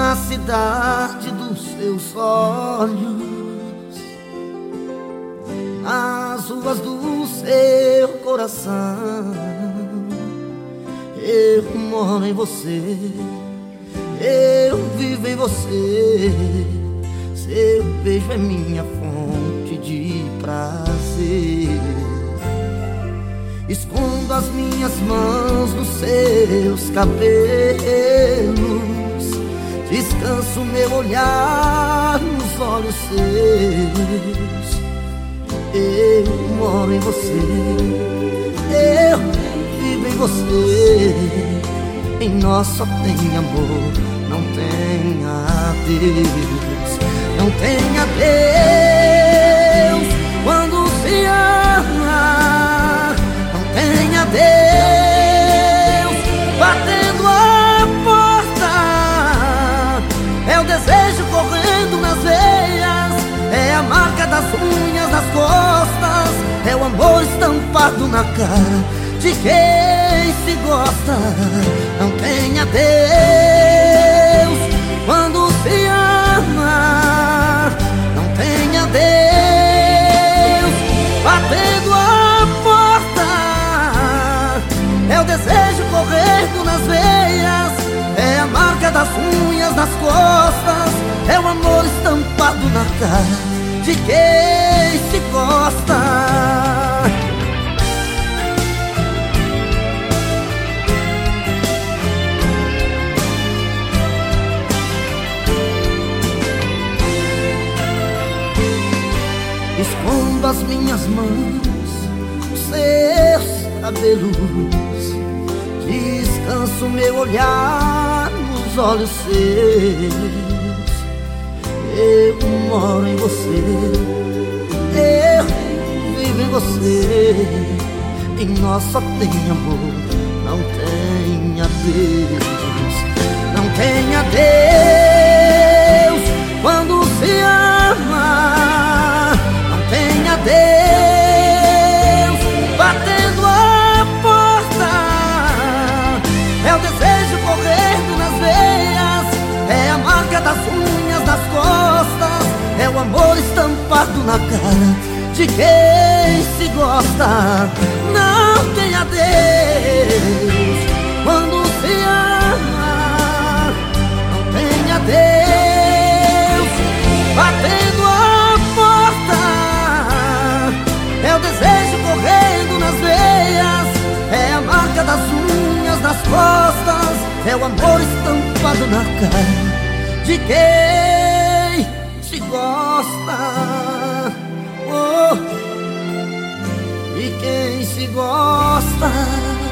na cidade dos seus olhos, nas ruas do seu coração. Eu moro em você, eu vivo em você. Seu beijo é minha fonte de prazer. Escondo as minhas mãos nos seus cabelos Descanso meu olhar nos olhos seus. Eu moro em você. Eu vivo em você. Em nós só tem amor Não tem adeus. Não tem adeus das unhas, das costas. É o amor estampado na cara De quem se gosta. Não tenha Deus Quando se ama. Não tenha Deus Batendo a porta. É o desejo correndo nas veias. É a marca das unhas, das costas É o amor estampado na cara de quem se gosta. Escondo as minhas mãos, os seus cabelos. Descanso meu olhar olhos seus. Eu moro em você. Eu vivo em você. Em nós só tem amor Não tem adeus amor estampado na cara de quem se gosta. Não tem adeus quando se ama. Não tem adeus batendo a porta. É o desejo correndo nas veias. É a marca das unhas, das costas. É o amor estampado na cara de quem E quem se gosta